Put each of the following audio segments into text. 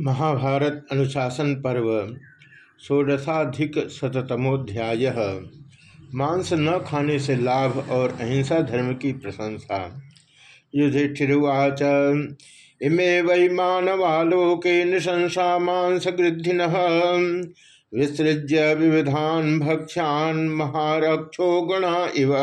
महाभारत अनुशासन पर्व, षोडशाधिक शतमोध्याय मांस न खाने से लाभ और अहिंसा धर्म की प्रशंसा। युधिष्ठिर्वाच, इमे वै मानवालोके निशंसा मांसगृद्धिन। विसृज्य विविधान भक्ष्यान महारक्षो गुणा इव।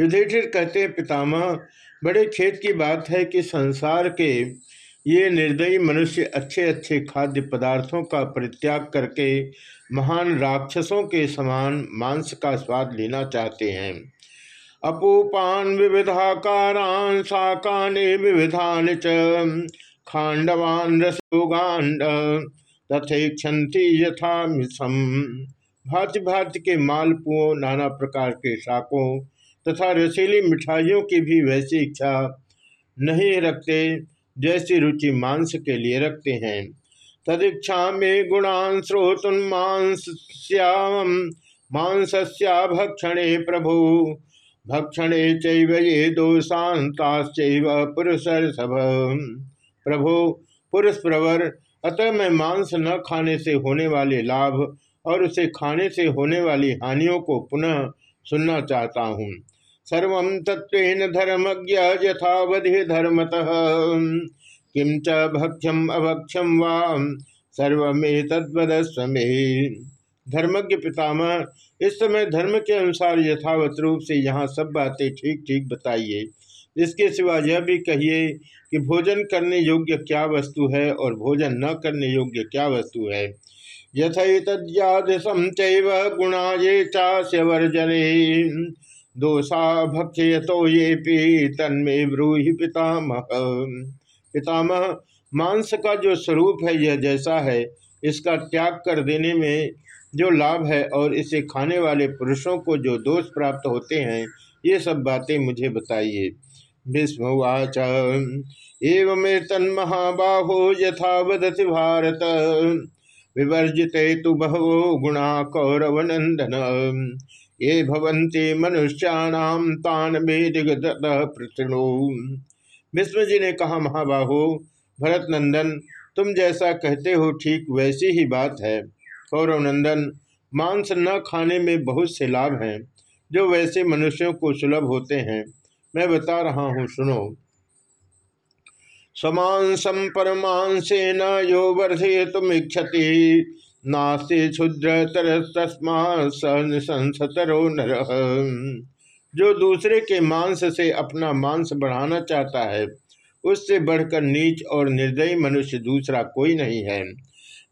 युधिष्ठिर कहते पितामह, बड़े खेत की बात है कि संसार के ये निर्दयी मनुष्य अच्छे अच्छे खाद्य पदार्थों का परित्याग करके महान राक्षसों के समान मांस का स्वाद लेना चाहते हैं। अपूपान विविधाकारान, शाकानि विविधान च, खांडवान रसोगांड तथेक्षति यथा मिसम भांति भांति के मालपुओं नाना प्रकार के शाकों तथा रसीली मिठाइयों की भी वैसी इच्छा नहीं रखते। जैसी रुचि मांस के लिए रखते हैं। तदीक्षा में गुणान स्रोतुन मांस्याम मांसस्या भक्षणे प्रभु। भक्षणे चैव ये पुरुष प्रभु पुरुष प्रवर अतः मैं मांस न खाने से होने वाले लाभ और उसे खाने से होने वाली हानियों को पुनः सुनना चाहता हूँ। सर्व तत्व धर्मज्ञ यथावधि धर्मतः। किम च भक्ष्यम अभक्ष्यम तद्वदस्व धर्मज्ञ पितामह, इस समय धर्म के अनुसार यथावत रूप से यहाँ सब बातें ठीक ठीक बताइए। इसके सिवा यह भी कहिए कि भोजन करने योग्य क्या वस्तु है और भोजन न करने योग्य क्या वस्तु है? यथतज्ञादम चैव गुणा ये चास्य वर्जने दोषा भक्ष्य तो ये पी तन्मे ब्रूहि पितामह। पितामह, मांस का जो स्वरूप है, यह जैसा है, इसका त्याग कर देने में जो लाभ है और इसे खाने वाले पुरुषों को जो दोष प्राप्त होते हैं, ये सब बातें मुझे बताइए। भीष्मवाच एवं तन्महाबाहो यथा वदति भारत। विवर्जित तो बहवो गुणा कौरव नंदन। ये भवंते मनुष्याणाम तान मेदिगत प्रतृणु विष्णु जी ने कहा, महाबाहो भरत नंदन तुम जैसा कहते हो ठीक वैसी ही बात है। कौरव नंदन, मांस न खाने में बहुत से लाभ हैं, जो वैसे मनुष्यों को सुलभ होते हैं। मैं बता रहा हूँ, सुनो। समांसम परमांसे न यो वर्धे तुम इच्छति नास्ते क्षुद्र तरस्तस्मा संसतरो नर। जो दूसरे के मांस से अपना मांस बढ़ाना चाहता है, उससे बढ़कर नीच और निर्दयी मनुष्य दूसरा कोई नहीं है।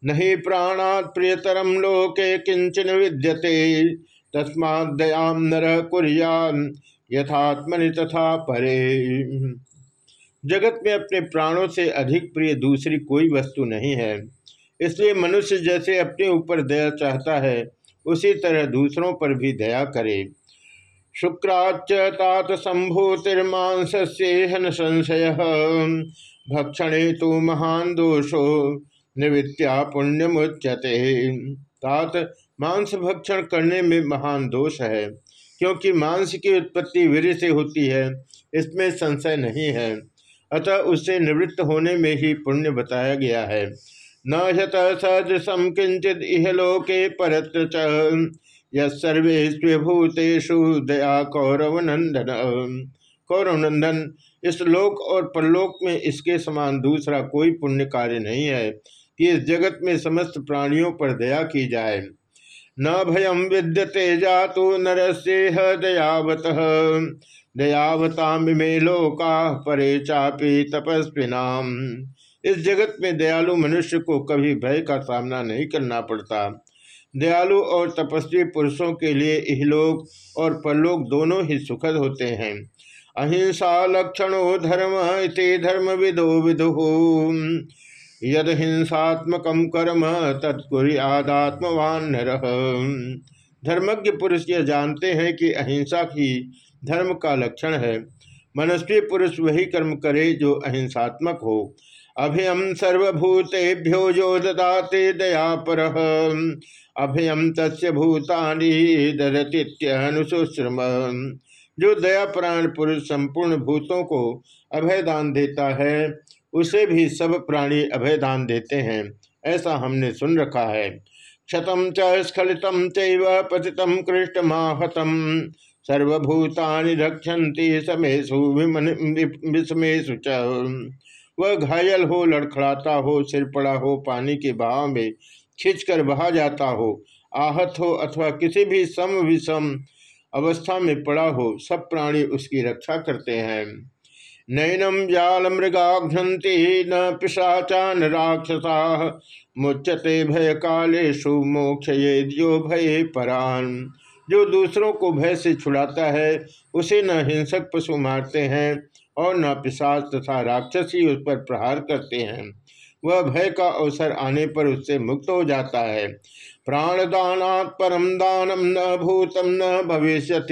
नहीं प्राणात प्रियतरम लोके किंचन विद्यते तस्मादयाम नर कुरियान, यथात्मनि तथा परे। जगत में अपने प्राणों से अधिक प्रिय दूसरी कोई वस्तु नहीं है। इसलिए मनुष्य जैसे अपने ऊपर दया चाहता है, उसी तरह दूसरों पर भी दया करे। शुक्राच तात संभूतिर्मांस हन संशय। भक्षणे तो महान दोषो निवृत्त्या पुण्यमुच्यते। तात, मांस भक्षण करने में महान दोष है, क्योंकि मांस की उत्पत्ति वीर से होती है, इसमें संशय नहीं है। अतः उससे निवृत्त होने में ही पुण्य बताया गया है। न हत सदृशम किंचित इहलोके परत्र सर्वेशु दया कौरव नंदन कौरव नंदन इस लोक और परलोक में इसके समान दूसरा कोई पुण्य कार्य नहीं है कि इस जगत में समस्त प्राणियों पर दया की जाए। न भयम विद्यते जातु नरस्येह दयावत। दयावता में लोका परे चापी तपस्विनाम। इस जगत में दयालु मनुष्य को कभी भय का सामना नहीं करना पड़ता। दयालु और तपस्वी पुरुषों के लिए इहलोक और परलोक दोनों ही सुखद होते हैं। अहिंसा लक्षणो धर्म, इति धर्म विदो विदु। यद हिंसात्मक कर्म तत्कुरियादात्मवान धर्मज्ञ पुरुष यह जानते हैं कि अहिंसा ही धर्म का लक्षण है। मनस्वी पुरुष वही कर्म करे जो अहिंसात्मक हो। अभयम सर्वभूतेभ्यो जो ददाते दया पर अभयम तस्य भूतानी ददतीनुश्रम जो दया प्राण पुरुष संपूर्ण भूतों को अभय दान देता है, उसे भी सब प्राणी अभयदान देते हैं, ऐसा हमने सुन रखा है। क्षतम च स्खलित पतितम कृष्णमाहतम। सर्वभूतानि रक्षन्ति समेशु विषमेशु च। वह घायल हो, लड़खड़ाता हो, सिर पड़ा हो, पानी के बहाव में खींचकर बहा जाता हो, आहत हो अथवा किसी भी सम विषम अवस्था में पड़ा हो, सब प्राणी उसकी रक्षा करते हैं। नैनम जाल मृगाघ्नति न पिशाचा, न राक्षसा, मुच्यते भय कालेशु मोक्ष यो भय परान। जो दूसरों को भय से छुड़ाता है, उसे न हिंसक पशु मारते हैं और न पिशाच तथा राक्षसी उस पर प्रहार करते हैं। वह भय का अवसर आने पर उससे मुक्त हो जाता है। प्राण प्राणदानात् परम दानम न भूतम न भविष्य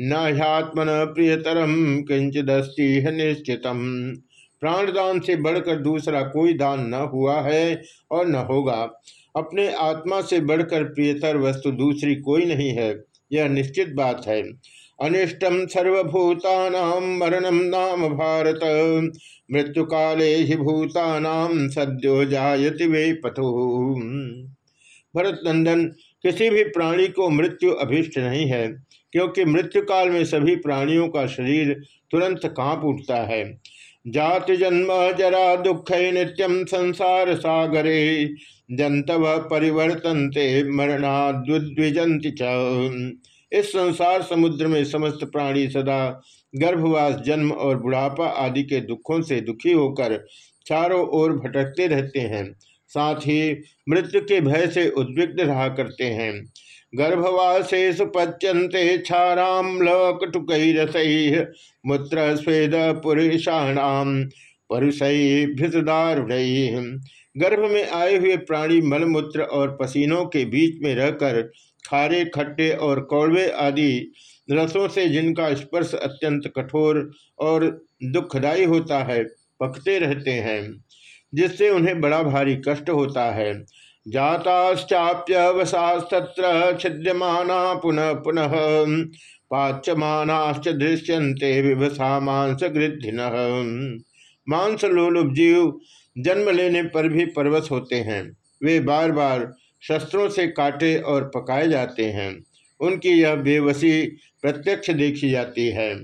न ह्यात्मन प्रियतरम किंचिदस्ती निश्चितम। प्राणदान से बढ़कर दूसरा कोई दान न हुआ है और न होगा। अपने आत्मा से बढ़कर प्रियतर वस्तु दूसरी कोई नहीं है। यह निश्चित बात है। अनिष्टम सर्वभूतानाम मरणम नाम भारत। मृत्यु काले ही भूतानाम सद्यो जायति वे पथु भरत नंदन किसी भी प्राणी को मृत्यु अभिष्ट नहीं है, क्योंकि मृत्यु काल में सभी प्राणियों का शरीर तुरंत काँप उठता है। जाति जन्म जरा दुख नित्यम संसार सागरे जंतव परिवर्तनते मरणाद्विजंति इस संसार समुद्र में समस्त प्राणी सदा गर्भवास, जन्म और बुढ़ापा आदि के दुखों से दुखी होकर चारों ओर भटकते रहते हैं। साथ ही मृत्यु के भय से उद्विग्न रहा करते हैं। गर्भवासे सुपच्यंते क्षाराम रसई मूत्र स्वेद पुरुषाणाम परुषई भृतदारुण गर्भ में आए हुए प्राणी मलमूत्र और पसीनों के बीच में रहकर खारे, खट्टे और कौड़वे आदि रसों से जिनका स्पर्श अत्यंत कठोर और दुखदायी होता है, पकते रहते हैं, जिससे उन्हें बड़ा भारी कष्ट होता है। जाताश्चाप्य वसास्तत्र छिद्यमाना पुनः पुनः, पाच्यमानाश्च दृश्यन्ते विभसा मांस गृद्धि मांस लोलुप जीव जन्म लेने पर भी परवश होते हैं। वे बार बार शस्त्रों से काटे और पकाए जाते हैं। उनकी यह बेवसी प्रत्यक्ष देखी जाती है।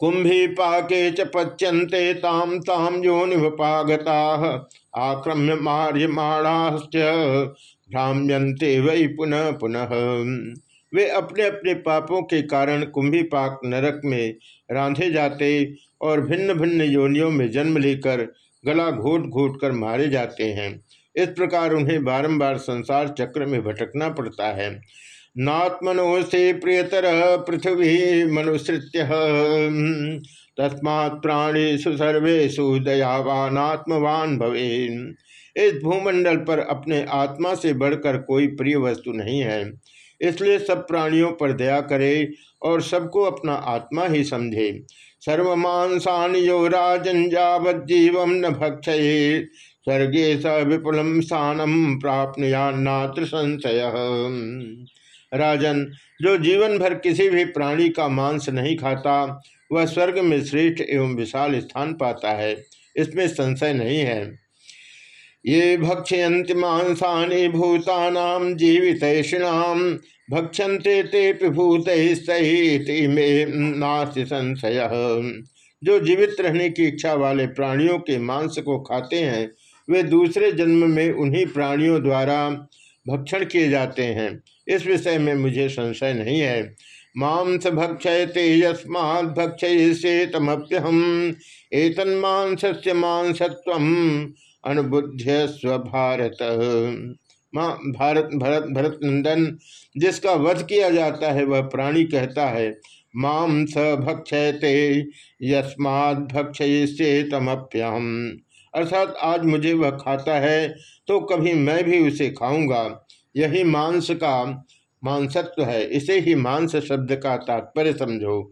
कुंभी पाके च पच्यंते ताम ताम निपागता आक्रम्य मार्यमाणाश्च भ्राम्यंते वही पुनः पुनः। वे अपने अपने पापों के कारण कुंभी पाक नरक में रांधे जाते और भिन्न भिन्न योनियों में जन्म लेकर गला घोट घोट कर मारे जाते हैं। इस प्रकार उन्हें बारंबार संसार चक्र में भटकना पड़ता है। नात्मनो से प्रियतर पृथ्वी मनुसृत्य तस्मात् प्राणेशु सर्वेशु दयावान आत्मवान भवे इस भूमंडल पर अपने आत्मा से बढ़कर कोई प्रिय वस्तु नहीं है। इसलिए सब प्राणियों पर दया करे और सबको अपना आत्मा ही समझे। सर्वमांसान यो जावज्जीव न भक्ष स्वर्गे स विपुलम स्थानम प्राप्त संशय। राजन, जो जीवन भर किसी भी प्राणी का मांस नहीं खाता, वह स्वर्ग में श्रेष्ठ एवं विशाल स्थान पाता है। इसमें संशय नहीं है। ये भक्षयंति मांसानि भूतानाम जीवितैषिणाम भक्षन्ते ते भूत में नास्ति संशय। जो जीवित रहने की इच्छा वाले प्राणियों के मांस को खाते हैं वे दूसरे जन्म में उन्हीं प्राणियों द्वारा भक्षण किए जाते हैं। इस विषय में मुझे संशय नहीं है। मांस भक्षयते यस्मात् भक्षयसेतमप्यहम एतन्मांस से मांसत्व अनुबुद्ध स्वभारत। माँ, भारत, भरत भरत नंदन जिसका वध किया जाता है, वह प्राणी कहता है माम स भक्षयते यस्मात् भक्षयसेतमप्यहम अर्थात आज मुझे वह खाता है तो कभी मैं भी उसे खाऊँगा। यही मांस का मांसत्व है। इसे ही मांस शब्द का तात्पर्य समझो।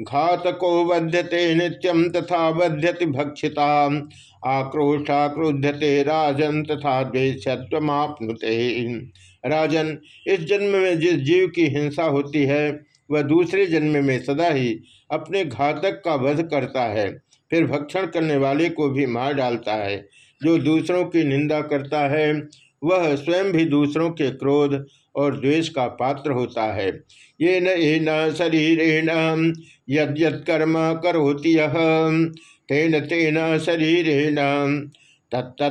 घातको वध्यते नित्यम तथा वध्यति भक्षिता। आक्रोशा क्रोध्यते राजन तथा द्वेषत्वमापनुते राजन, इस जन्म में जिस जीव की हिंसा होती है, वह दूसरे जन्म में सदा ही अपने घातक का वध करता है। फिर भक्षण करने वाले को भी मार डालता है। जो दूसरों की निंदा करता है, वह स्वयं भी दूसरों के क्रोध और द्वेष का पात्र होता है। ये न शरीरेण यद कर्म करोति तेन तेन शरीरेण तत्त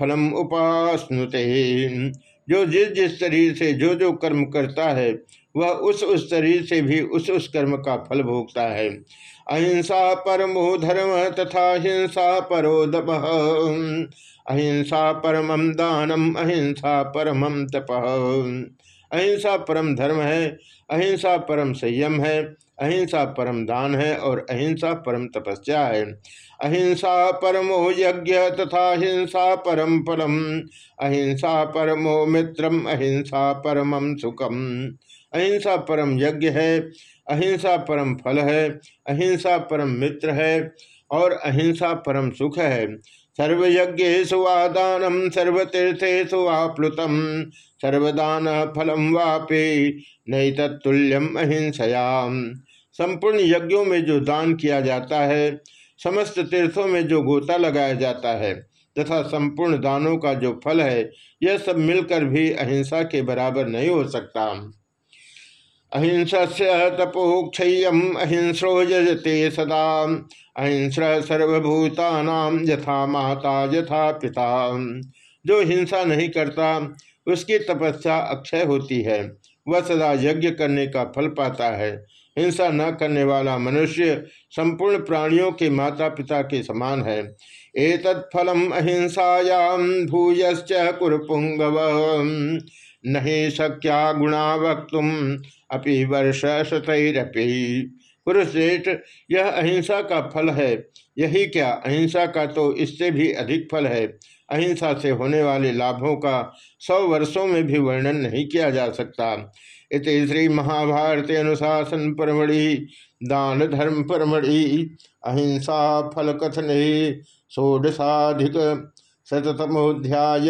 फलम उपासनुते। जो जिस जिस शरीर से जो जो कर्म करता है वह उस उस शरीर से भी उस उस कर्म का फल भोगता है। अहिंसा परमो धर्म तथा हिंसा परो दप अहिंसा परम दानम अहिंसा परम तप। अहिंसा परम धर्म है, अहिंसा परम संयम है, अहिंसा परम दान है और अहिंसा परम तपस्या है। अहिंसा परमो यज्ञ तथा हिंसा परम फलम। अहिंसा परमो मित्रम, अहिंसा परमम सुखम। अहिंसा परम यज्ञ है, अहिंसा परम फल है, अहिंसा परम मित्र है और अहिंसा परम सुख है। सर्वयज्ञेशु वा दानम सर्वतीर्थेशु वा सर्वदान फलम वापे नहीं तत्ल्यम अहिंसयाम। संपूर्ण यज्ञों में जो दान किया जाता है, समस्त तीर्थों में जो गोता लगाया जाता है, तथा संपूर्ण दानों का जो फल है, यह सब मिलकर भी अहिंसा के बराबर नहीं हो सकता। अहिंसा तपोक्षयम अहिंसो यजते सदा। अहिंस सर्वभूता यथा माता, यथा पिता। जो हिंसा नहीं करता, उसकी तपस्या अक्षय होती है। वह सदा यज्ञ करने का फल पाता है। हिंसा न करने वाला मनुष्य संपूर्ण प्राणियों के माता पिता के समान है। एतत् फलम अहिंसायाम भूयश्च कुरुपुंगव नहीं शक्या गुणा वक्तुम अपि वर्ष शतरपी पुरुषेठ यह अहिंसा का फल है। यही क्या? अहिंसा का तो इससे भी अधिक फल है। अहिंसा से होने वाले लाभों का सौ वर्षों में भी वर्णन नहीं किया जा सकता। इत श्री महाभारत अनुशासन परमढ़ि, दान धर्म परमढ़ि, अहिंसा फल कथन षोडशाधिक शतमोध्याय